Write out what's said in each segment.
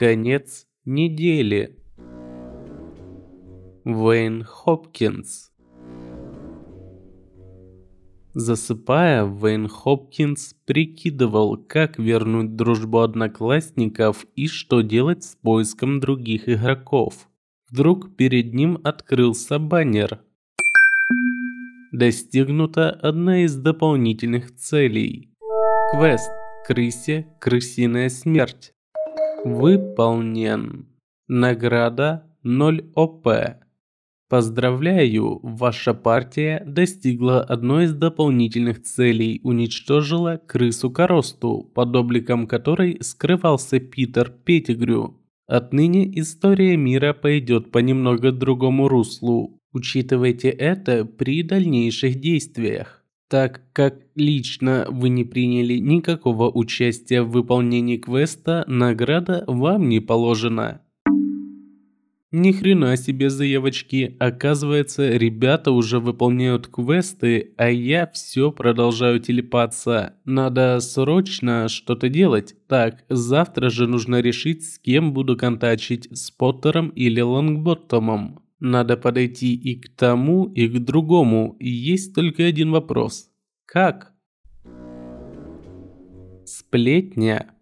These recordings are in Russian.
Конец недели. Вейн Хопкинс Засыпая, Вейн Хопкинс прикидывал, как вернуть дружбу одноклассников и что делать с поиском других игроков. Вдруг перед ним открылся баннер. Достигнута одна из дополнительных целей. Квест «Крысе крысиная смерть». Выполнен. Награда 0 ОП. Поздравляю, ваша партия достигла одной из дополнительных целей, уничтожила крысу-коросту, под обликом которой скрывался Питер Петтигрю. Отныне история мира пойдет по немного другому руслу. Учитывайте это при дальнейших действиях. Так как лично вы не приняли никакого участия в выполнении квеста, награда вам не положена. Ни хрена себе заявочки. Оказывается, ребята уже выполняют квесты, а я все продолжаю телепаться. Надо срочно что-то делать. Так, завтра же нужно решить, с кем буду контачить, с Поттером или Лонгботтомом. Надо подойти и к тому, и к другому. Есть только один вопрос. Как? Сплетня.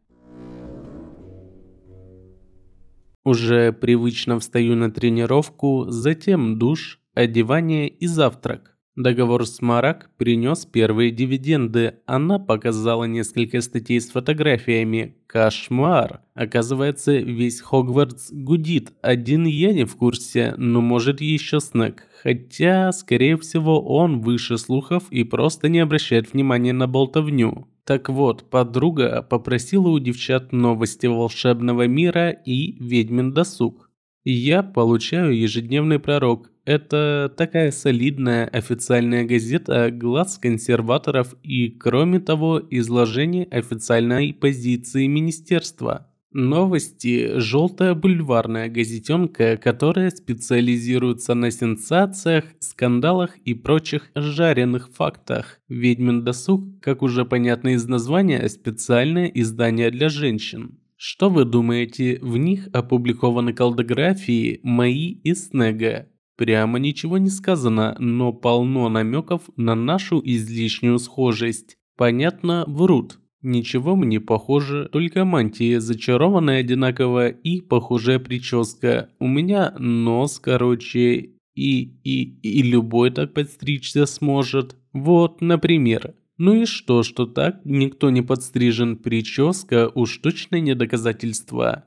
Уже привычно встаю на тренировку, затем душ, одевание и завтрак. Договор с Марак принес первые дивиденды. Она показала несколько статей с фотографиями. Кошмар! Оказывается, весь Хогвартс гудит. Один я не в курсе, но может еще Снег. Хотя, скорее всего, он выше слухов и просто не обращает внимания на болтовню. Так вот, подруга попросила у девчат новости волшебного мира и ведьмин досуг. Я получаю ежедневный пророк. Это такая солидная официальная газета глаз консерваторов и, кроме того, изложение официальной позиции министерства. Новости – желтая бульварная газетенка, которая специализируется на сенсациях, скандалах и прочих жареных фактах. «Ведьмин досуг», как уже понятно из названия, специальное издание для женщин. Что вы думаете, в них опубликованы колдографии мои и Снега? Прямо ничего не сказано, но полно намеков на нашу излишнюю схожесть. Понятно, врут. Ничего мне похоже, только мантия зачарованная одинаковая и похожая прическа. У меня нос короче, и, и, и любой так подстричься сможет. Вот, например. Ну и что, что так никто не подстрижен, прическа уж точно не доказательство.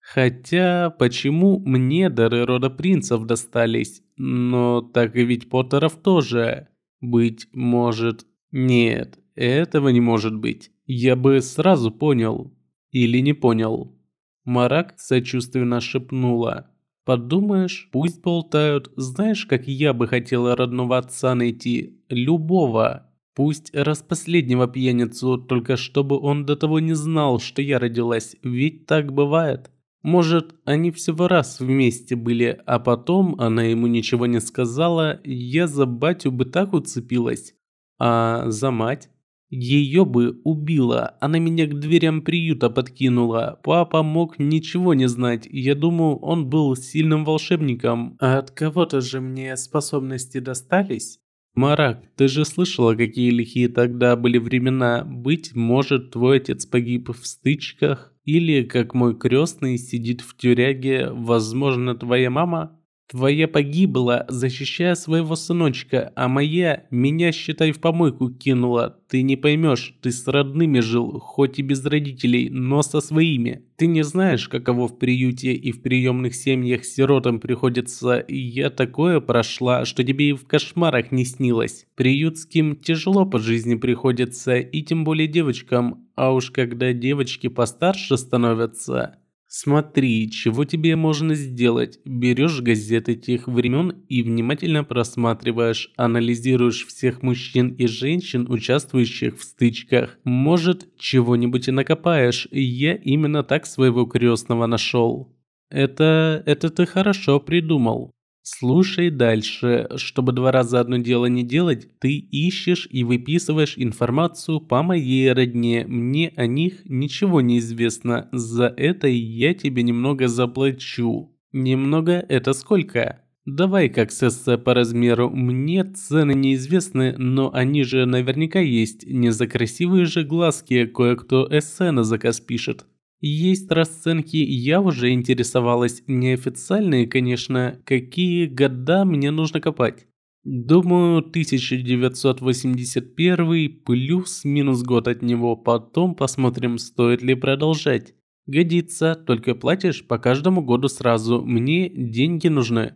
Хотя, почему мне дары рода принцев достались? Но так и ведь Поттеров тоже. Быть может... Нет, этого не может быть. Я бы сразу понял. Или не понял. Марак сочувственно шепнула. Подумаешь, пусть болтают. Знаешь, как я бы хотела родного отца найти? Любого. Пусть раз последнего пьяницу, только чтобы он до того не знал, что я родилась. Ведь так бывает. Может, они всего раз вместе были, а потом она ему ничего не сказала, я за батю бы так уцепилась. А за мать? Ее бы убило, она меня к дверям приюта подкинула. Папа мог ничего не знать, я думаю, он был сильным волшебником. А от кого-то же мне способности достались? Марак, ты же слышала, какие лихие тогда были времена. Быть может, твой отец погиб в стычках? Или, как мой крестный, сидит в тюряге, возможно, твоя мама? Твоя погибла, защищая своего сыночка, а моя меня, считай, в помойку кинула. Ты не поймешь, ты с родными жил, хоть и без родителей, но со своими. Ты не знаешь, каково в приюте и в приемных семьях сиротам приходится. Я такое прошла, что тебе и в кошмарах не снилось. Приютским тяжело по жизни приходится, и тем более девочкам. А уж когда девочки постарше становятся, Смотри, чего тебе можно сделать. Берешь газеты тех времен и внимательно просматриваешь, анализируешь всех мужчин и женщин, участвующих в стычках. Может, чего-нибудь и накопаешь. Я именно так своего крестного нашел. Это... это ты хорошо придумал. Слушай дальше. Чтобы два раза одно дело не делать, ты ищешь и выписываешь информацию по моей родне. Мне о них ничего не известно. За это я тебе немного заплачу. Немного это сколько? Давай как с эссе по размеру. Мне цены неизвестны, но они же наверняка есть. Не за красивые же глазки кое-кто эссе на заказ пишет. Есть расценки, я уже интересовалась. Неофициальные, конечно. Какие года мне нужно копать? Думаю, 1981 плюс-минус год от него. Потом посмотрим, стоит ли продолжать. Годится, только платишь по каждому году сразу. Мне деньги нужны.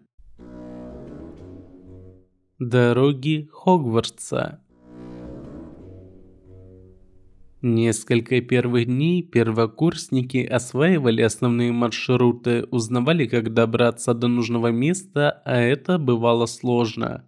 Дороги Хогвартса Несколько первых дней первокурсники осваивали основные маршруты, узнавали, как добраться до нужного места, а это бывало сложно.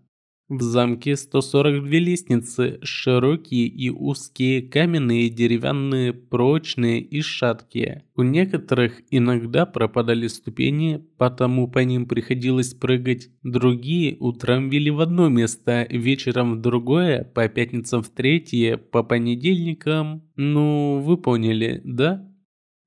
В замке 142 лестницы, широкие и узкие, каменные, деревянные, прочные и шаткие. У некоторых иногда пропадали ступени, потому по ним приходилось прыгать. Другие утром вели в одно место, вечером в другое, по пятницам в третье, по понедельникам. Ну, вы поняли, да?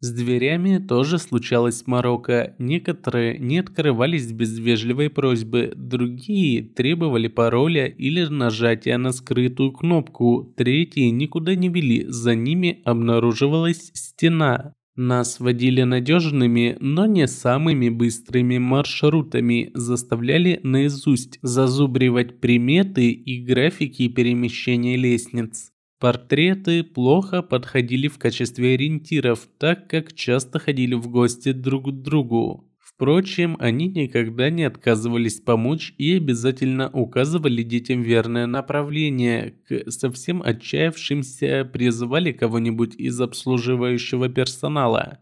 С дверями тоже случалось морока. Некоторые не открывались без вежливой просьбы, другие требовали пароля или нажатия на скрытую кнопку, третьи никуда не вели, за ними обнаруживалась стена. Нас водили надежными, но не самыми быстрыми маршрутами, заставляли наизусть зазубривать приметы и графики перемещения лестниц. Портреты плохо подходили в качестве ориентиров, так как часто ходили в гости друг к другу. Впрочем, они никогда не отказывались помочь и обязательно указывали детям верное направление. К совсем отчаявшимся призывали кого-нибудь из обслуживающего персонала.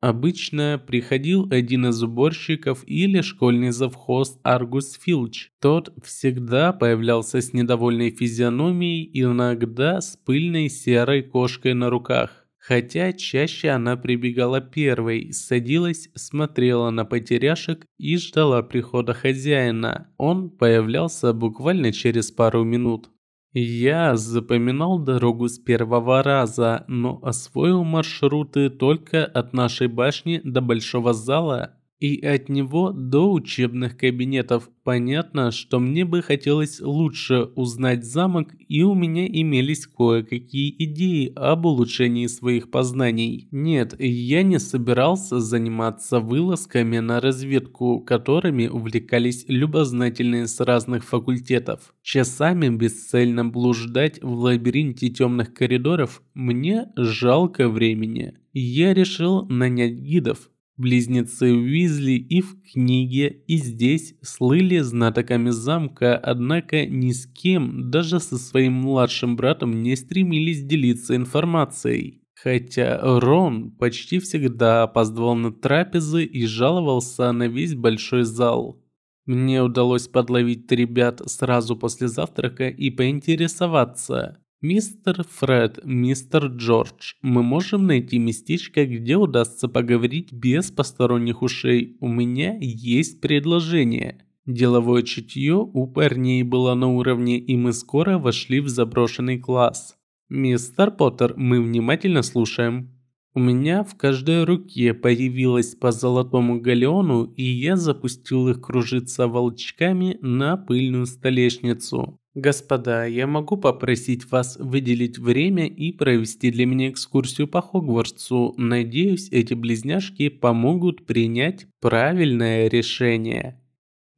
Обычно приходил один из уборщиков или школьный завхоз Аргус Филч. Тот всегда появлялся с недовольной физиономией, иногда с пыльной серой кошкой на руках. Хотя чаще она прибегала первой, садилась, смотрела на потеряшек и ждала прихода хозяина. Он появлялся буквально через пару минут. Я запоминал дорогу с первого раза, но освоил маршруты только от нашей башни до большого зала и от него до учебных кабинетов. Понятно, что мне бы хотелось лучше узнать замок, и у меня имелись кое-какие идеи об улучшении своих познаний. Нет, я не собирался заниматься вылазками на разведку, которыми увлекались любознательные с разных факультетов. Часами бесцельно блуждать в лабиринте темных коридоров мне жалко времени. Я решил нанять гидов, Близнецы Уизли и в книге, и здесь слыли знатоками замка, однако ни с кем, даже со своим младшим братом, не стремились делиться информацией. Хотя Рон почти всегда опаздывал на трапезы и жаловался на весь большой зал. Мне удалось подловить ребят сразу после завтрака и поинтересоваться, «Мистер Фред, мистер Джордж, мы можем найти местечко, где удастся поговорить без посторонних ушей. У меня есть предложение». Деловое чутье у парней было на уровне, и мы скоро вошли в заброшенный класс. «Мистер Поттер, мы внимательно слушаем». У меня в каждой руке появилось по золотому галеону, и я запустил их кружиться волчками на пыльную столешницу. Господа, я могу попросить вас выделить время и провести для меня экскурсию по Хогвартсу. Надеюсь, эти близняшки помогут принять правильное решение.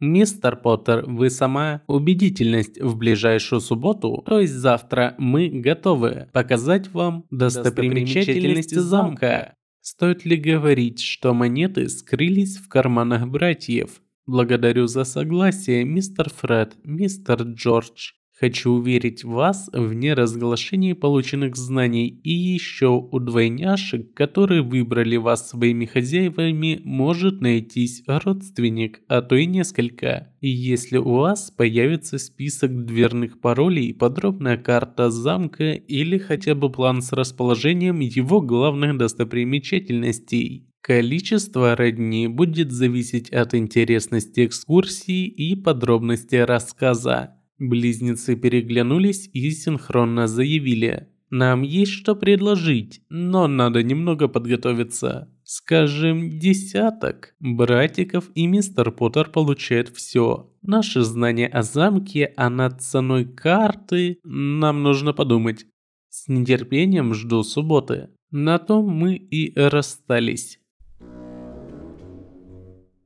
Мистер Поттер, вы сама убедительность в ближайшую субботу, то есть завтра, мы готовы показать вам достопримечательности замка. Стоит ли говорить, что монеты скрылись в карманах братьев? Благодарю за согласие, мистер Фред, мистер Джордж. Хочу уверить вас в неразглашении полученных знаний и еще у двойняшек, которые выбрали вас своими хозяевами, может найтись родственник, а то и несколько. И если у вас появится список дверных паролей, подробная карта замка или хотя бы план с расположением его главных достопримечательностей. Количество родни будет зависеть от интересности экскурсии и подробности рассказа. Близнецы переглянулись и синхронно заявили. «Нам есть что предложить, но надо немного подготовиться. Скажем, десяток. Братиков и мистер Поттер получают все. Наши знания о замке, а над ценой карты нам нужно подумать. С нетерпением жду субботы. На том мы и расстались.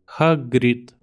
Хагрид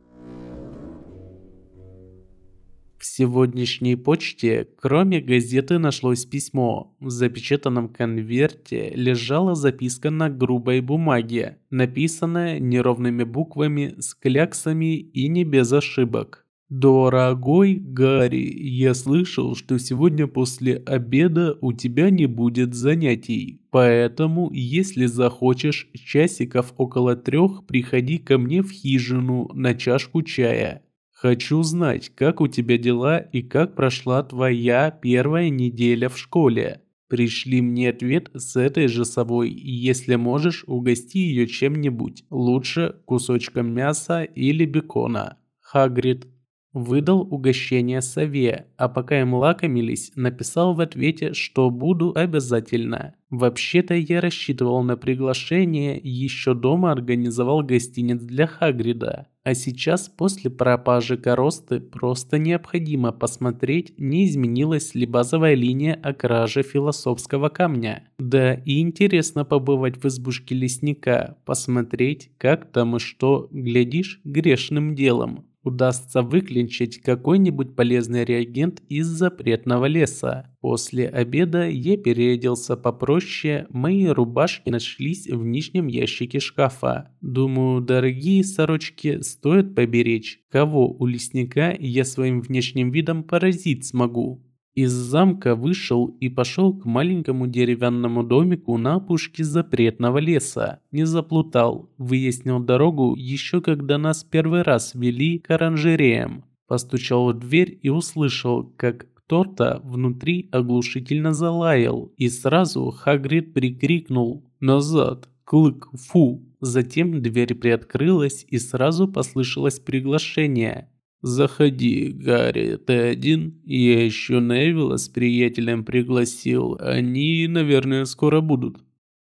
В сегодняшней почте, кроме газеты, нашлось письмо. В запечатанном конверте лежала записка на грубой бумаге, написанная неровными буквами с кляксами и не без ошибок. «Дорогой Гарри, я слышал, что сегодня после обеда у тебя не будет занятий, поэтому, если захочешь, часиков около трех приходи ко мне в хижину на чашку чая. Хочу знать, как у тебя дела и как прошла твоя первая неделя в школе. Пришли мне ответ с этой же собой, если можешь, угости ее чем-нибудь. Лучше кусочком мяса или бекона. Хагрид Выдал угощение сове, а пока им лакомились, написал в ответе, что буду обязательно. Вообще-то я рассчитывал на приглашение, еще дома организовал гостиниц для Хагрида. А сейчас, после пропажи коросты, просто необходимо посмотреть, не изменилась ли базовая линия о краже философского камня. Да и интересно побывать в избушке лесника, посмотреть, как там и что, глядишь, грешным делом удастся выклинчить какой-нибудь полезный реагент из запретного леса. После обеда я переоделся попроще, мои рубашки нашлись в нижнем ящике шкафа. Думаю, дорогие сорочки стоит поберечь. Кого у лесника я своим внешним видом поразить смогу? Из замка вышел и пошел к маленькому деревянному домику на опушке запретного леса. Не заплутал, выяснил дорогу еще когда нас первый раз вели к оранжереям. Постучал в дверь и услышал, как кто-то внутри оглушительно залаял, и сразу Хагрид прикрикнул «Назад! Клык! Фу!» Затем дверь приоткрылась и сразу послышалось приглашение. «Заходи, Гарри, ты один? Я еще Невилла с приятелем пригласил. Они, наверное, скоро будут».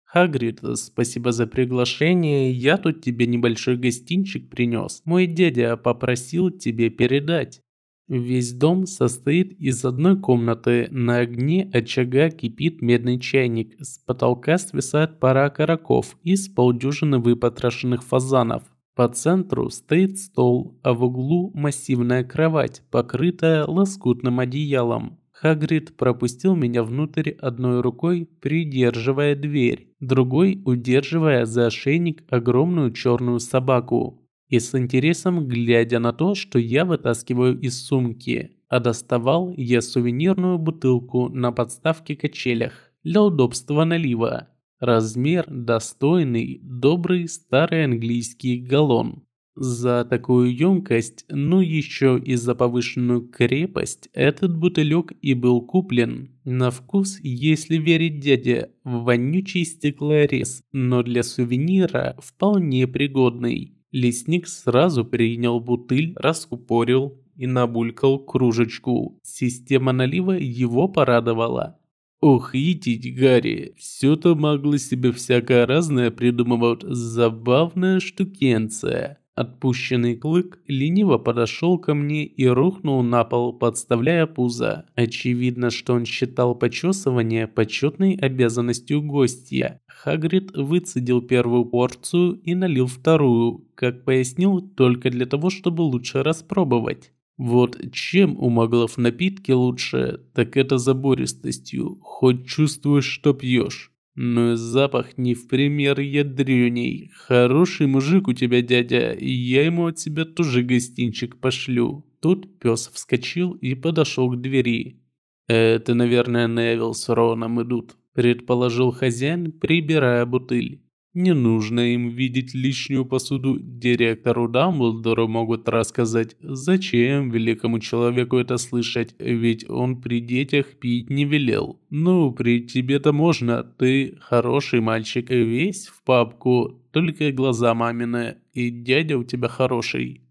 «Хагрид, спасибо за приглашение. Я тут тебе небольшой гостинчик принес. Мой дядя попросил тебе передать». Весь дом состоит из одной комнаты. На огне очага кипит медный чайник. С потолка свисает пара окороков из полдюжины выпотрошенных фазанов. По центру стоит стол, а в углу массивная кровать, покрытая лоскутным одеялом. Хагрид пропустил меня внутрь одной рукой, придерживая дверь, другой удерживая за ошейник огромную черную собаку. И с интересом глядя на то, что я вытаскиваю из сумки, а доставал я сувенирную бутылку на подставке качелях для удобства налива. Размер достойный, добрый старый английский галлон. За такую емкость, ну еще и за повышенную крепость, этот бутылек и был куплен. На вкус, если верить дяде, вонючий стеклорез, но для сувенира вполне пригодный. Лесник сразу принял бутыль, раскупорил и набулькал кружечку. Система налива его порадовала. Ох, идите, Гарри, все-то могло себе всякое разное придумывать. Забавная штукенция. Отпущенный клык лениво подошел ко мне и рухнул на пол, подставляя пузо. Очевидно, что он считал почесывание почетной обязанностью гостя. Хагрид выцедил первую порцию и налил вторую, как пояснил, только для того, чтобы лучше распробовать. Вот чем у маглов напитки лучше, так это забористостью, хоть чувствуешь, что пьешь. Но и запах не в пример ядреней. Хороший мужик у тебя, дядя, и я ему от себя тоже гостинчик пошлю. Тут пес вскочил и подошел к двери. «Это, наверное, Невил с Роном идут», – предположил хозяин, прибирая бутыль. Не нужно им видеть лишнюю посуду. Директору Дамблдору могут рассказать, зачем великому человеку это слышать, ведь он при детях пить не велел. Ну, при тебе-то можно, ты хороший мальчик, весь в папку, только глаза мамины, и дядя у тебя хороший.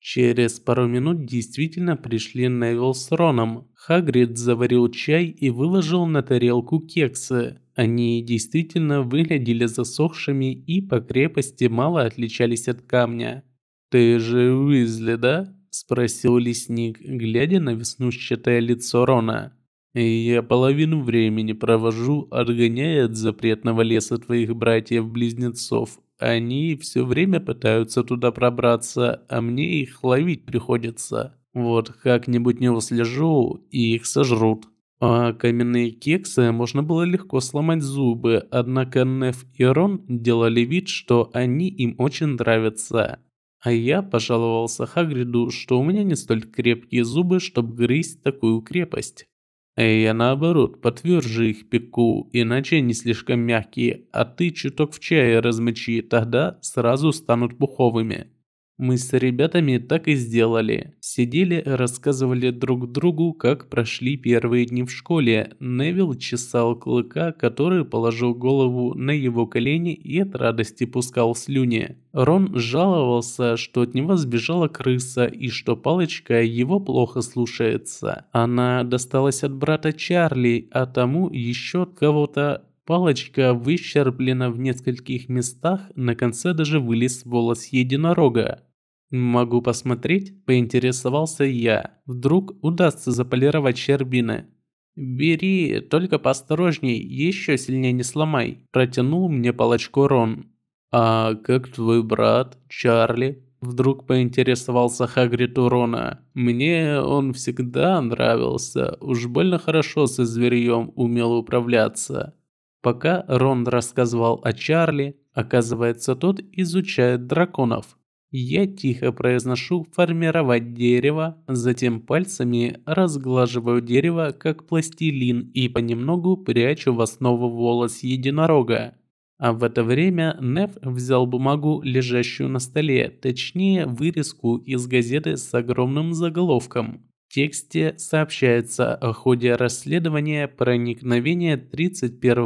Через пару минут действительно пришли Невил с Роном. Хагрид заварил чай и выложил на тарелку кексы. Они действительно выглядели засохшими и по крепости мало отличались от камня. «Ты же Уизли, да?» – спросил лесник, глядя на веснущатое лицо Рона. «Я половину времени провожу, отгоняя от запретного леса твоих братьев-близнецов, они все время пытаются туда пробраться, а мне их ловить приходится. Вот как-нибудь не услежу, и их сожрут. А каменные кексы можно было легко сломать зубы, однако Неф и Рон делали вид, что они им очень нравятся. А я пожаловался Хагриду, что у меня не столь крепкие зубы, чтобы грызть такую крепость. Я наоборот, потверже их пеку, иначе они слишком мягкие, а ты чуток в чае размочи, тогда сразу станут пуховыми. Мы с ребятами так и сделали. Сидели, рассказывали друг другу, как прошли первые дни в школе. Невил чесал клыка, который положил голову на его колени и от радости пускал слюни. Рон жаловался, что от него сбежала крыса и что палочка его плохо слушается. Она досталась от брата Чарли, а тому еще от кого-то Палочка выщерблена в нескольких местах, на конце даже вылез волос единорога. «Могу посмотреть?» – поинтересовался я. «Вдруг удастся заполировать щербины». «Бери, только поосторожней, еще сильнее не сломай», – протянул мне палочку Рон. «А как твой брат, Чарли?» Вдруг поинтересовался Хагрид у Рона. Мне он всегда нравился, уж больно хорошо со зверьем умел управляться. Пока Рон рассказывал о Чарли, оказывается, тот изучает драконов. Я тихо произношу «формировать дерево», затем пальцами разглаживаю дерево как пластилин и понемногу прячу в основу волос единорога. А в это время Неф взял бумагу, лежащую на столе, точнее вырезку из газеты с огромным заголовком тексте сообщается о ходе расследования проникновения 31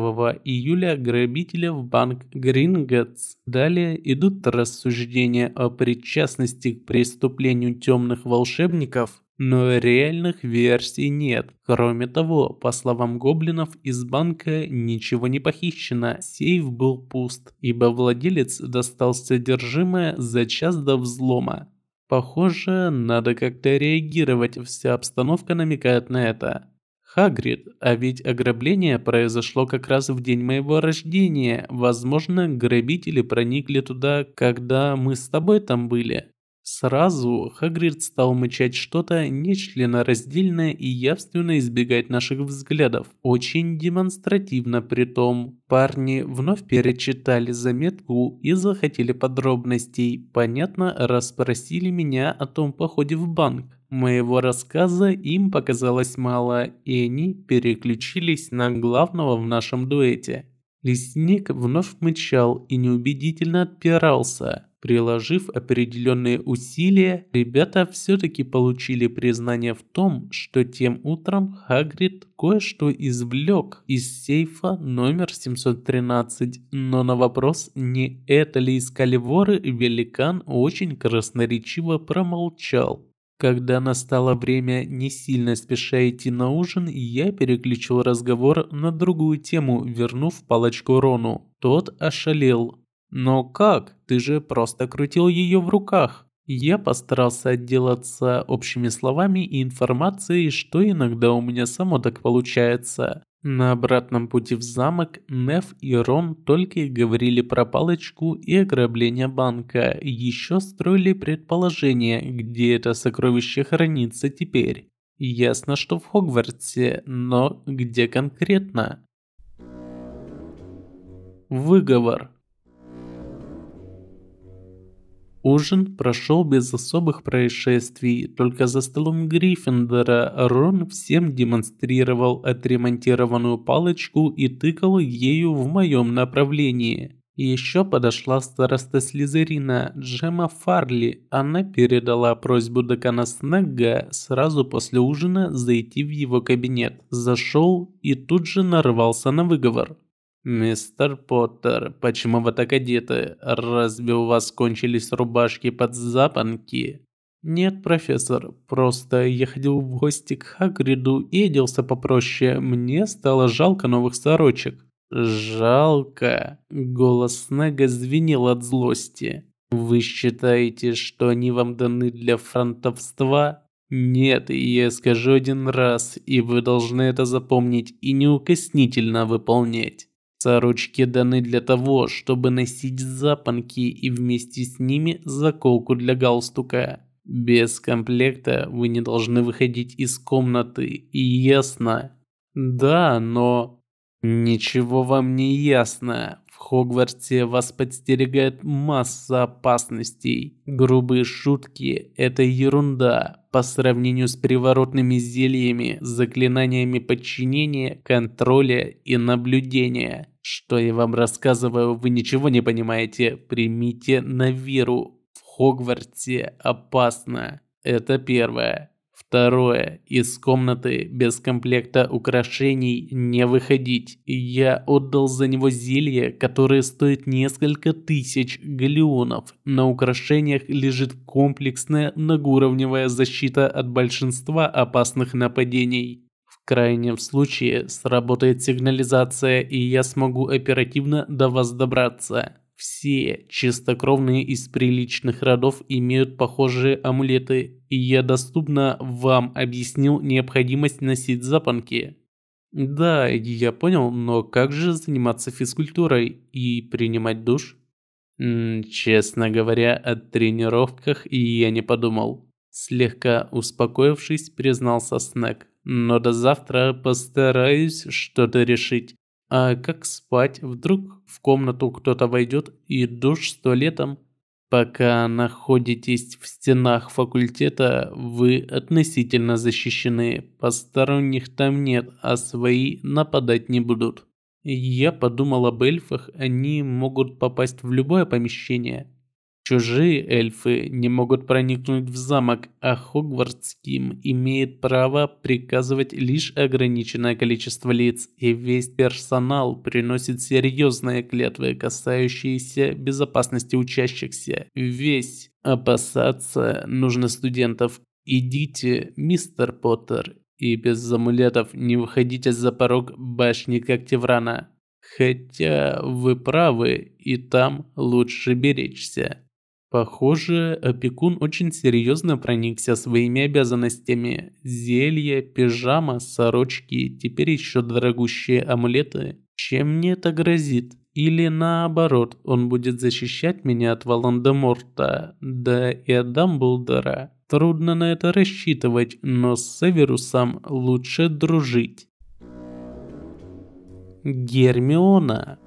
июля грабителя в банк Гринготс. Далее идут рассуждения о причастности к преступлению темных волшебников, но реальных версий нет. Кроме того, по словам гоблинов, из банка ничего не похищено, сейф был пуст, ибо владелец достал содержимое за час до взлома. Похоже, надо как-то реагировать, вся обстановка намекает на это. Хагрид, а ведь ограбление произошло как раз в день моего рождения. Возможно, грабители проникли туда, когда мы с тобой там были. Сразу Хагрид стал мычать что-то нечленораздельное и явственно избегать наших взглядов. Очень демонстративно при том. Парни вновь перечитали заметку и захотели подробностей. Понятно, расспросили меня о том походе в банк. Моего рассказа им показалось мало, и они переключились на главного в нашем дуэте. Лесник вновь мычал и неубедительно отпирался. Приложив определенные усилия, ребята все-таки получили признание в том, что тем утром Хагрид кое-что извлек из сейфа номер 713, но на вопрос, не это ли искали воры, великан очень красноречиво промолчал. Когда настало время не сильно спеша идти на ужин, я переключил разговор на другую тему, вернув палочку Рону. Тот ошалел, «Но как? Ты же просто крутил ее в руках!» Я постарался отделаться общими словами и информацией, что иногда у меня само так получается. На обратном пути в замок Неф и Рон только и говорили про палочку и ограбление банка, еще строили предположения, где это сокровище хранится теперь. Ясно, что в Хогвартсе, но где конкретно? Выговор. Ужин прошел без особых происшествий, только за столом Гриффиндора Рон всем демонстрировал отремонтированную палочку и тыкал ею в моем направлении. Еще подошла староста Слизерина Джема Фарли. Она передала просьбу декана Снегга сразу после ужина зайти в его кабинет. Зашел и тут же нарвался на выговор. «Мистер Поттер, почему вы так одеты? Разве у вас кончились рубашки под запонки?» «Нет, профессор, просто я ходил в гости к Хагриду и оделся попроще. Мне стало жалко новых сорочек». «Жалко?» Голос Снега звенел от злости. «Вы считаете, что они вам даны для фронтовства?» «Нет, я скажу один раз, и вы должны это запомнить и неукоснительно выполнять». Сорочки даны для того, чтобы носить запонки и вместе с ними заколку для галстука. Без комплекта вы не должны выходить из комнаты, ясно? Да, но... Ничего вам не ясно. В Хогвартсе вас подстерегает масса опасностей. Грубые шутки – это ерунда по сравнению с приворотными зельями, заклинаниями подчинения, контроля и наблюдения. Что я вам рассказываю, вы ничего не понимаете. Примите на веру. В Хогвартсе опасно. Это первое. Второе. Из комнаты без комплекта украшений не выходить. Я отдал за него зелье, которое стоит несколько тысяч галеонов. На украшениях лежит комплексная многоуровневая защита от большинства опасных нападений. В крайнем случае сработает сигнализация, и я смогу оперативно до вас добраться. Все чистокровные из приличных родов имеют похожие амулеты, и я доступно вам объяснил необходимость носить запонки. Да, я понял, но как же заниматься физкультурой и принимать душ? М -м, честно говоря, о тренировках я не подумал. Слегка успокоившись, признался Снег но до завтра постараюсь что-то решить. А как спать? Вдруг в комнату кто-то войдет и душ с туалетом? Пока находитесь в стенах факультета, вы относительно защищены. Посторонних там нет, а свои нападать не будут. Я подумал об эльфах, они могут попасть в любое помещение. Чужие эльфы не могут проникнуть в замок, а Хогвартским имеет право приказывать лишь ограниченное количество лиц, и весь персонал приносит серьезные клятвы, касающиеся безопасности учащихся. Весь. Опасаться нужно студентов. Идите, мистер Поттер, и без амулетов не выходите за порог башни Когтеврана. Хотя вы правы, и там лучше беречься. Похоже, опекун очень серьезно проникся своими обязанностями. Зелье, пижама, сорочки, теперь еще дорогущие амулеты. Чем мне это грозит? Или наоборот, он будет защищать меня от Волан-де-Морта, да и от Дамблдора. Трудно на это рассчитывать, но с Северусом лучше дружить. Гермиона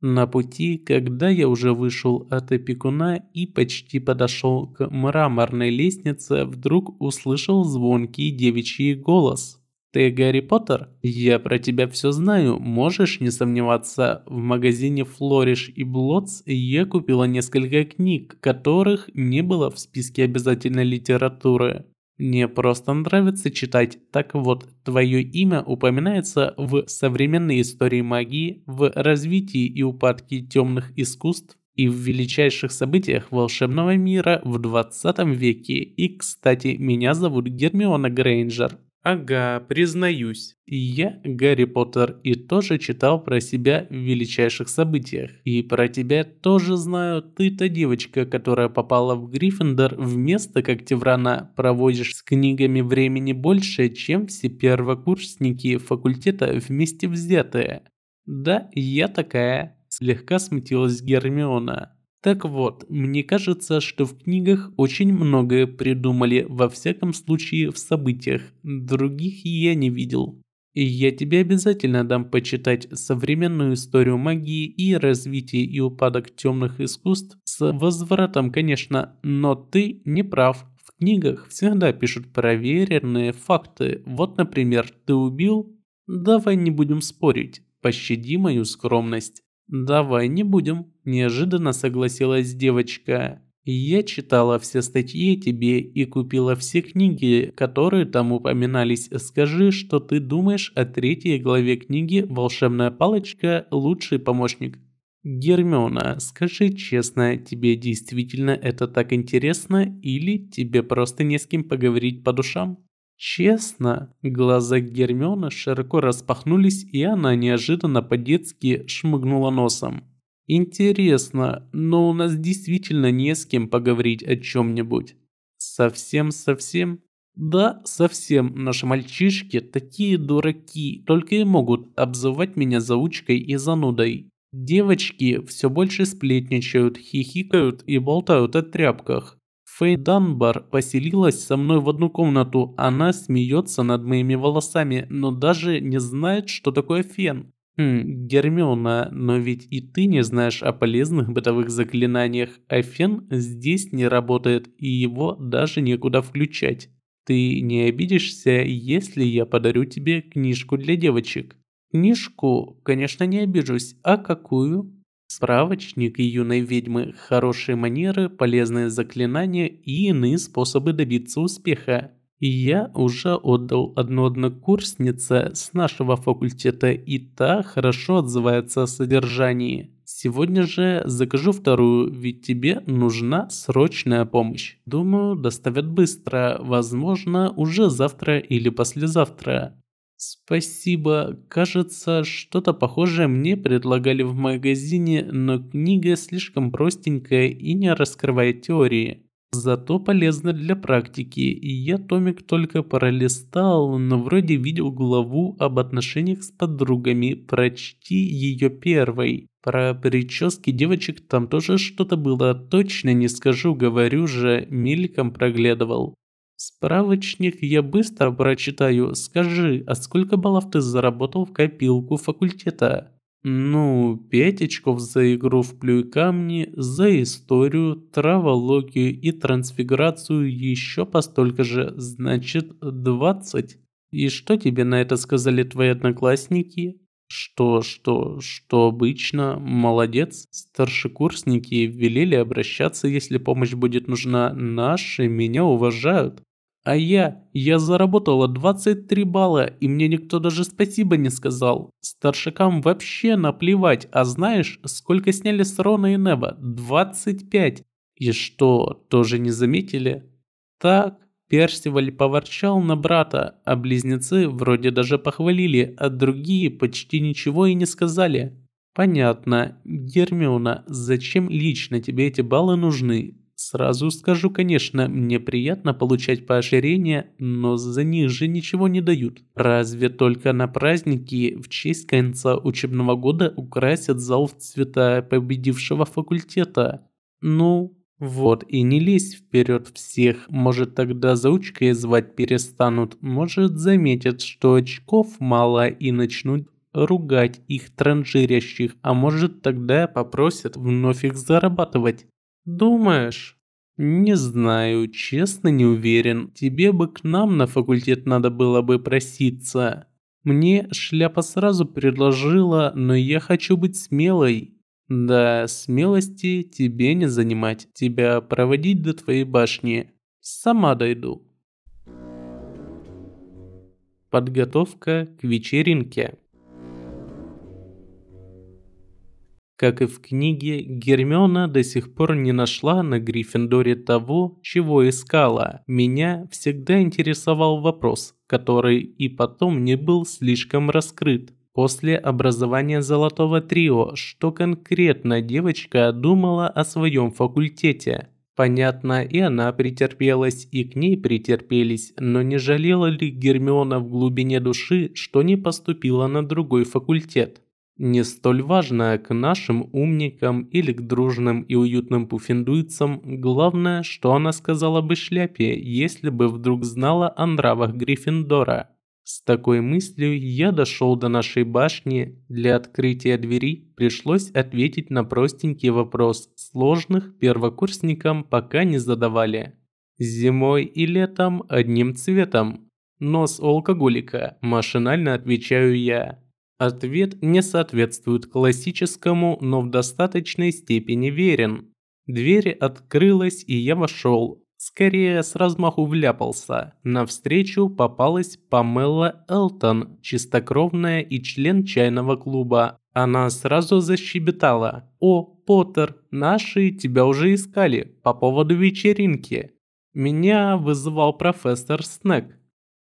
на пути, когда я уже вышел от опекуна и почти подошел к мраморной лестнице, вдруг услышал звонкий девичий голос. «Ты Гарри Поттер? Я про тебя все знаю, можешь не сомневаться. В магазине Флориш и Блотс я купила несколько книг, которых не было в списке обязательной литературы. Мне просто нравится читать. Так вот, твое имя упоминается в современной истории магии, в развитии и упадке темных искусств и в величайших событиях волшебного мира в 20 веке. И, кстати, меня зовут Гермиона Грейнджер. Ага, признаюсь. Я Гарри Поттер и тоже читал про себя в величайших событиях. И про тебя тоже знаю. Ты та девочка, которая попала в Гриффиндор вместо как Теврана проводишь с книгами времени больше, чем все первокурсники факультета вместе взятые. Да, я такая. Слегка смутилась Гермиона. Так вот, мне кажется, что в книгах очень многое придумали, во всяком случае в событиях. Других я не видел. И я тебе обязательно дам почитать современную историю магии и развитие и упадок темных искусств с возвратом, конечно, но ты не прав. В книгах всегда пишут проверенные факты. Вот, например, ты убил? Давай не будем спорить. Пощади мою скромность. Давай не будем, неожиданно согласилась девочка. Я читала все статьи тебе и купила все книги, которые там упоминались. Скажи, что ты думаешь о третьей главе книги «Волшебная палочка. Лучший помощник». Гермиона, скажи честно, тебе действительно это так интересно или тебе просто не с кем поговорить по душам? Честно, глаза Гермионы широко распахнулись, и она неожиданно по-детски шмыгнула носом. Интересно, но у нас действительно не с кем поговорить о чем-нибудь. Совсем-совсем? Да, совсем. Наши мальчишки такие дураки, только и могут обзывать меня заучкой и занудой. Девочки все больше сплетничают, хихикают и болтают о тряпках. Фэй Данбар поселилась со мной в одну комнату. Она смеется над моими волосами, но даже не знает, что такое фен. Хм, Гермиона, но ведь и ты не знаешь о полезных бытовых заклинаниях, а фен здесь не работает, и его даже некуда включать. Ты не обидишься, если я подарю тебе книжку для девочек? Книжку, конечно, не обижусь. А какую? Справочник юной ведьмы, хорошие манеры, полезные заклинания и иные способы добиться успеха. И я уже отдал одну однокурснице с нашего факультета, и та хорошо отзывается о содержании. Сегодня же закажу вторую, ведь тебе нужна срочная помощь. Думаю, доставят быстро, возможно, уже завтра или послезавтра. Спасибо. Кажется, что-то похожее мне предлагали в магазине, но книга слишком простенькая и не раскрывает теории. Зато полезно для практики, и я томик только пролистал, но вроде видел главу об отношениях с подругами, прочти ее первой. Про прически девочек там тоже что-то было, точно не скажу, говорю же, мельком проглядывал. Справочник я быстро прочитаю, скажи, а сколько баллов ты заработал в копилку факультета? Ну, пять очков за игру в плюй камни, за историю, травологию и трансфигурацию еще по столько же, значит 20. И что тебе на это сказали твои одноклассники? Что, что, что обычно, молодец, старшекурсники велели обращаться, если помощь будет нужна, наши меня уважают. А я, я заработала 23 балла, и мне никто даже спасибо не сказал. Старшакам вообще наплевать, а знаешь, сколько сняли с Рона и Неба? 25. И что, тоже не заметили? Так, Персиваль поворчал на брата, а близнецы вроде даже похвалили, а другие почти ничего и не сказали. Понятно. Гермиона, зачем лично тебе эти баллы нужны? Сразу скажу, конечно, мне приятно получать поощрения, но за них же ничего не дают. Разве только на праздники в честь конца учебного года украсят зал в цвета победившего факультета. Ну, вот и не лезь вперед всех, может тогда заучкой звать перестанут, может заметят, что очков мало и начнут ругать их транжирящих, а может тогда попросят вновь их зарабатывать. Думаешь? Не знаю, честно не уверен. Тебе бы к нам на факультет надо было бы проситься. Мне шляпа сразу предложила, но я хочу быть смелой. Да, смелости тебе не занимать. Тебя проводить до твоей башни. Сама дойду. Подготовка к вечеринке. Как и в книге, Гермиона до сих пор не нашла на Гриффиндоре того, чего искала. Меня всегда интересовал вопрос, который и потом не был слишком раскрыт. После образования Золотого Трио, что конкретно девочка думала о своем факультете? Понятно, и она претерпелась, и к ней претерпелись, но не жалела ли Гермиона в глубине души, что не поступила на другой факультет? Не столь важно к нашим умникам или к дружным и уютным пуффиндуйцам, главное, что она сказала бы шляпе, если бы вдруг знала о нравах Гриффиндора. С такой мыслью я дошел до нашей башни. Для открытия двери пришлось ответить на простенький вопрос. Сложных первокурсникам пока не задавали. Зимой и летом одним цветом. Нос алкоголика, машинально отвечаю я. Ответ не соответствует классическому, но в достаточной степени верен. Дверь открылась, и я вошел. Скорее, с размаху вляпался. Навстречу попалась Памела Элтон, чистокровная и член чайного клуба. Она сразу защебетала. «О, Поттер, наши тебя уже искали по поводу вечеринки». Меня вызывал профессор Снег.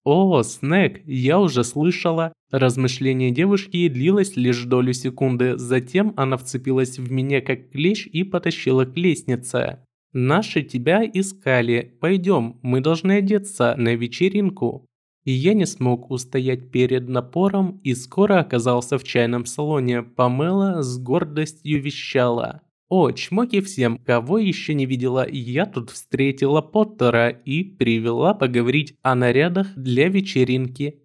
«О, Снег, я уже слышала». Размышление девушки длилось лишь долю секунды, затем она вцепилась в меня как клещ и потащила к лестнице. Наши тебя искали. Пойдем, мы должны одеться на вечеринку. И я не смог устоять перед напором и скоро оказался в чайном салоне. Памела с гордостью вещала. О, чмоки всем, кого еще не видела, я тут встретила Поттера и привела поговорить о нарядах для вечеринки.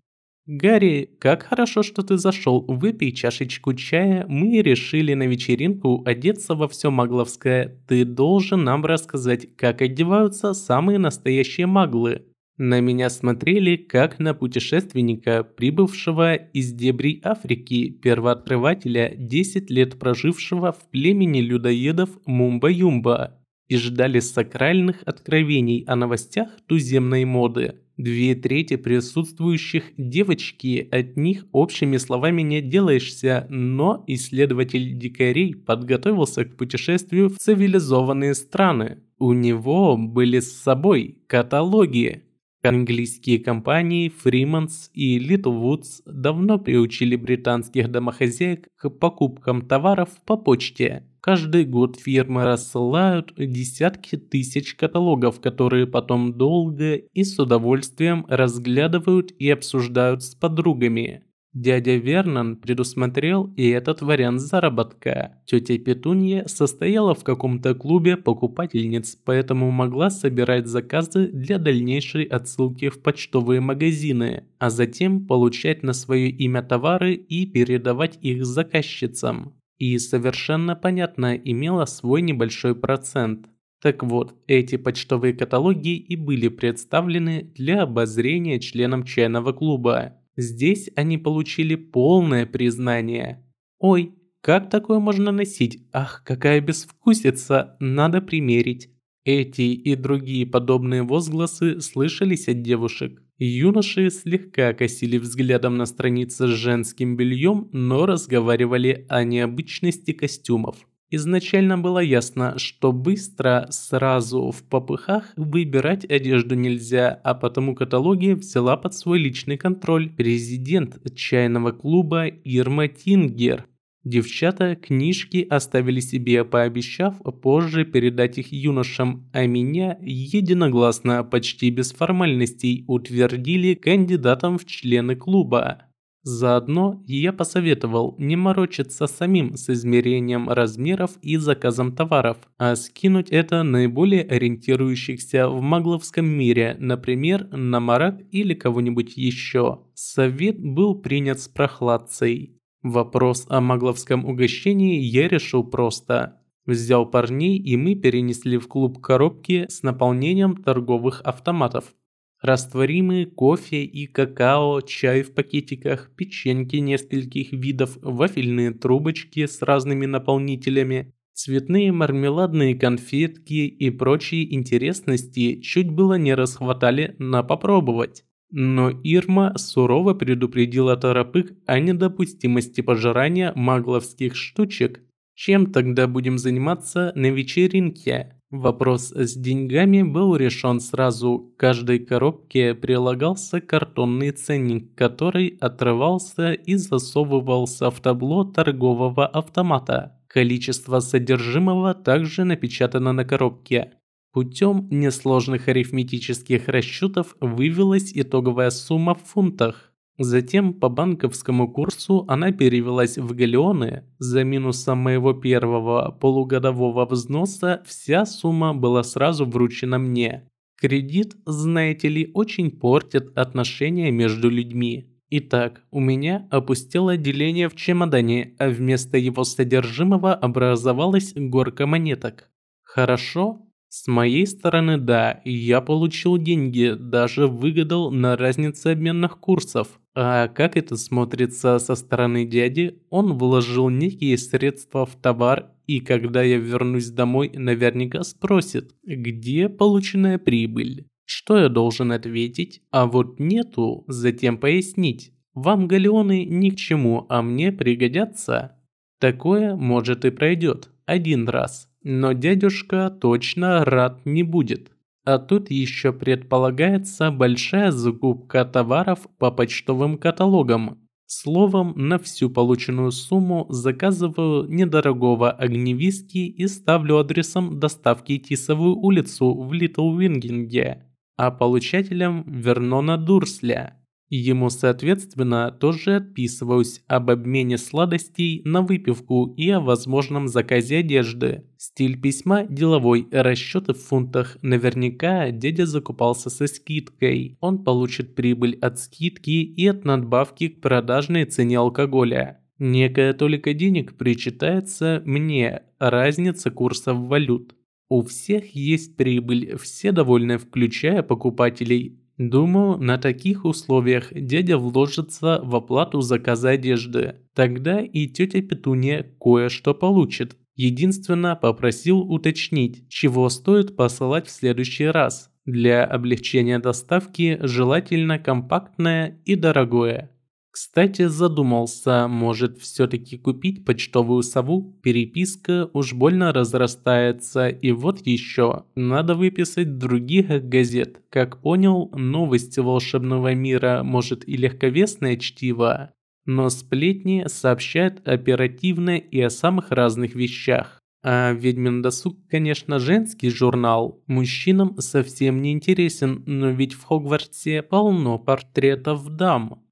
«Гарри, как хорошо, что ты зашел. Выпей чашечку чая. Мы решили на вечеринку одеться во все магловское. Ты должен нам рассказать, как одеваются самые настоящие маглы». На меня смотрели как на путешественника, прибывшего из дебрей Африки, первооткрывателя, 10 лет прожившего в племени людоедов Мумба-Юмба, и ждали сакральных откровений о новостях туземной моды. Две трети присутствующих девочки, от них общими словами не делаешься, но исследователь дикарей подготовился к путешествию в цивилизованные страны. У него были с собой каталоги. Английские компании Freemans и Littlewoods давно приучили британских домохозяек к покупкам товаров по почте. Каждый год фирмы рассылают десятки тысяч каталогов, которые потом долго и с удовольствием разглядывают и обсуждают с подругами. Дядя Вернон предусмотрел и этот вариант заработка. Тетя Петунья состояла в каком-то клубе покупательниц, поэтому могла собирать заказы для дальнейшей отсылки в почтовые магазины, а затем получать на свое имя товары и передавать их заказчицам и совершенно понятно имела свой небольшой процент. Так вот, эти почтовые каталоги и были представлены для обозрения членам чайного клуба. Здесь они получили полное признание. «Ой, как такое можно носить? Ах, какая безвкусица, надо примерить». Эти и другие подобные возгласы слышались от девушек. Юноши слегка косили взглядом на страницы с женским бельем, но разговаривали о необычности костюмов. Изначально было ясно, что быстро, сразу в попыхах выбирать одежду нельзя, а потому каталоги взяла под свой личный контроль президент чайного клуба Ирма Тингер. Девчата книжки оставили себе, пообещав позже передать их юношам, а меня единогласно, почти без формальностей, утвердили кандидатом в члены клуба. Заодно я посоветовал не морочиться самим с измерением размеров и заказом товаров, а скинуть это наиболее ориентирующихся в магловском мире, например, на Марак или кого-нибудь еще. Совет был принят с прохладцей. Вопрос о магловском угощении я решил просто. Взял парней и мы перенесли в клуб коробки с наполнением торговых автоматов. Растворимые кофе и какао, чай в пакетиках, печеньки нескольких видов, вафельные трубочки с разными наполнителями, цветные мармеладные конфетки и прочие интересности чуть было не расхватали на попробовать. Но Ирма сурово предупредила Тарапык о недопустимости пожирания магловских штучек. Чем тогда будем заниматься на вечеринке? Вопрос с деньгами был решен сразу. К каждой коробке прилагался картонный ценник, который отрывался и засовывался в табло торгового автомата. Количество содержимого также напечатано на коробке. Путем несложных арифметических расчетов вывелась итоговая сумма в фунтах. Затем по банковскому курсу она перевелась в галеоны. За минусом моего первого полугодового взноса вся сумма была сразу вручена мне. Кредит, знаете ли, очень портит отношения между людьми. Итак, у меня опустело отделение в чемодане, а вместо его содержимого образовалась горка монеток. Хорошо? С моей стороны, да, я получил деньги, даже выгадал на разнице обменных курсов. А как это смотрится со стороны дяди? Он вложил некие средства в товар, и когда я вернусь домой, наверняка спросит, где полученная прибыль. Что я должен ответить? А вот нету, затем пояснить. Вам галеоны ни к чему, а мне пригодятся. Такое, может, и пройдет. Один раз. Но дядюшка точно рад не будет. А тут еще предполагается большая закупка товаров по почтовым каталогам. Словом, на всю полученную сумму заказываю недорогого огневиски и ставлю адресом доставки Тисовую улицу в Литл Вингинге, а получателем Вернона Дурсля. Ему, соответственно, тоже отписываюсь об обмене сладостей на выпивку и о возможном заказе одежды. Стиль письма деловой, расчеты в фунтах. Наверняка дядя закупался со скидкой. Он получит прибыль от скидки и от надбавки к продажной цене алкоголя. Некая толика денег причитается мне, разница курсов валют. У всех есть прибыль, все довольны, включая покупателей. Думаю, на таких условиях дядя вложится в оплату заказа одежды. Тогда и тетя Петуния кое-что получит. Единственно попросил уточнить, чего стоит посылать в следующий раз. Для облегчения доставки желательно компактное и дорогое. Кстати, задумался, может все-таки купить почтовую сову? Переписка уж больно разрастается, и вот еще. Надо выписать других газет. Как понял, новости волшебного мира может и легковесное чтиво, но сплетни сообщают оперативно и о самых разных вещах. А «Ведьмин досуг», конечно, женский журнал. Мужчинам совсем не интересен, но ведь в Хогвартсе полно портретов дам.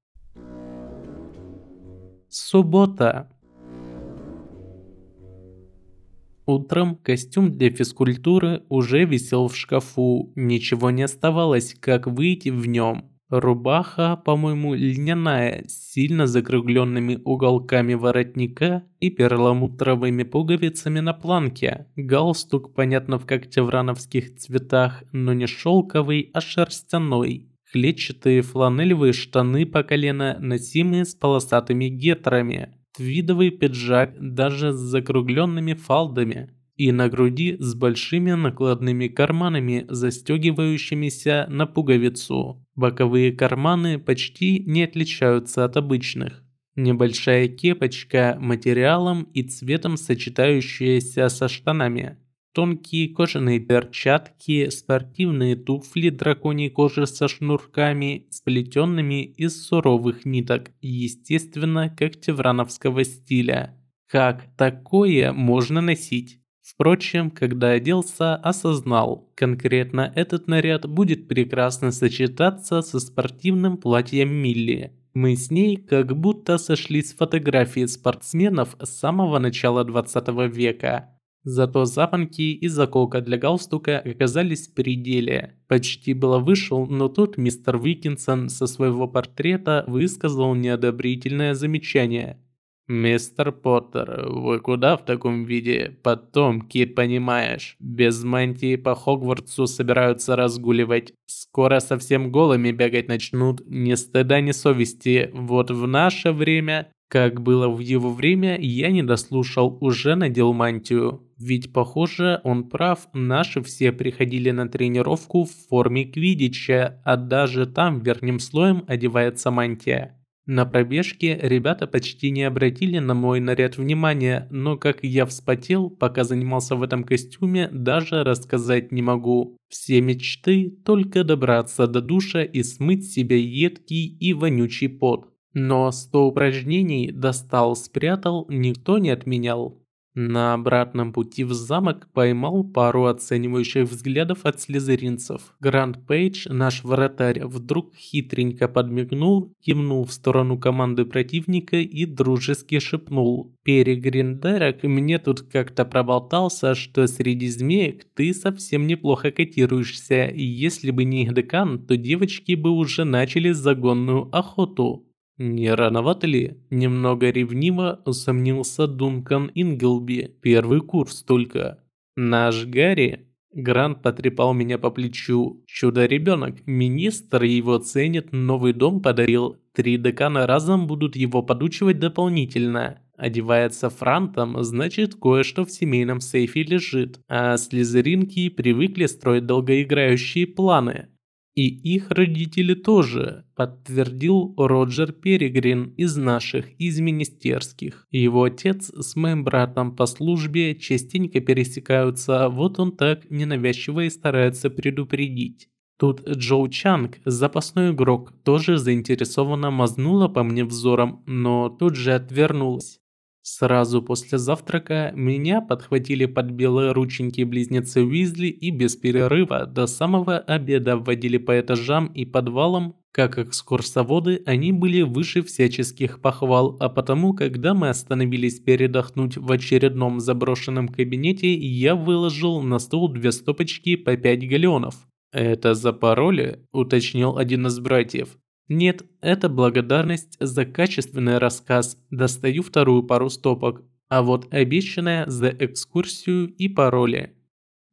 Суббота. Утром костюм для физкультуры уже висел в шкафу, ничего не оставалось, как выйти в нем. Рубаха, по-моему, льняная, с сильно закругленными уголками воротника и перламутровыми пуговицами на планке. Галстук, понятно, в когтеврановских цветах, но не шелковый, а шерстяной клетчатые фланелевые штаны по колено, носимые с полосатыми гетрами, твидовый пиджак даже с закругленными фалдами и на груди с большими накладными карманами, застегивающимися на пуговицу. Боковые карманы почти не отличаются от обычных. Небольшая кепочка материалом и цветом сочетающаяся со штанами. Тонкие кожаные перчатки, спортивные туфли драконьей кожи со шнурками, сплетенными из суровых ниток, естественно, как теврановского стиля. Как такое можно носить? Впрочем, когда оделся, осознал, конкретно этот наряд будет прекрасно сочетаться со спортивным платьем Милли. Мы с ней как будто сошли с фотографии спортсменов с самого начала 20 века. Зато запонки и заколка для галстука оказались в пределе. Почти было вышел, но тут мистер Уикинсон со своего портрета высказал неодобрительное замечание. «Мистер Поттер, вы куда в таком виде? Потом, Кит, понимаешь, без мантии по Хогвартсу собираются разгуливать. Скоро совсем голыми бегать начнут, ни стыда, ни совести. Вот в наше время как было в его время, я не дослушал, уже надел мантию. Ведь, похоже, он прав, наши все приходили на тренировку в форме квидича, а даже там верхним слоем одевается мантия. На пробежке ребята почти не обратили на мой наряд внимания, но как я вспотел, пока занимался в этом костюме, даже рассказать не могу. Все мечты только добраться до душа и смыть себе едкий и вонючий пот. Но сто упражнений достал, спрятал, никто не отменял. На обратном пути в замок поймал пару оценивающих взглядов от слезеринцев. Гранд Пейдж, наш вратарь, вдруг хитренько подмигнул, кивнул в сторону команды противника и дружески шепнул. «Перегриндарок мне тут как-то проболтался, что среди змеек ты совсем неплохо котируешься, и если бы не их декан, то девочки бы уже начали загонную охоту». Не рановато ли? Немного ревниво усомнился Дункан Инглби. Первый курс только. Наш Гарри Грант потрепал меня по плечу. Чудо-ребенок. Министр его ценит, новый дом подарил. Три декана разом будут его подучивать дополнительно. Одевается франтом, значит кое-что в семейном сейфе лежит. А слизеринки привыкли строить долгоиграющие планы. И их родители тоже, подтвердил Роджер Перегрин из наших, из министерских. Его отец с моим братом по службе частенько пересекаются, вот он так ненавязчиво и старается предупредить. Тут Джоу Чанг, запасной игрок, тоже заинтересованно мазнула по мне взором, но тут же отвернулась. Сразу после завтрака меня подхватили под белые рученьки близнецы Уизли и без перерыва до самого обеда вводили по этажам и подвалам. Как экскурсоводы, они были выше всяческих похвал, а потому, когда мы остановились передохнуть в очередном заброшенном кабинете, я выложил на стол две стопочки по 5 галеонов. «Это за пароли?» – уточнил один из братьев. Нет, это благодарность за качественный рассказ. Достаю вторую пару стопок. А вот обещанная за экскурсию и пароли.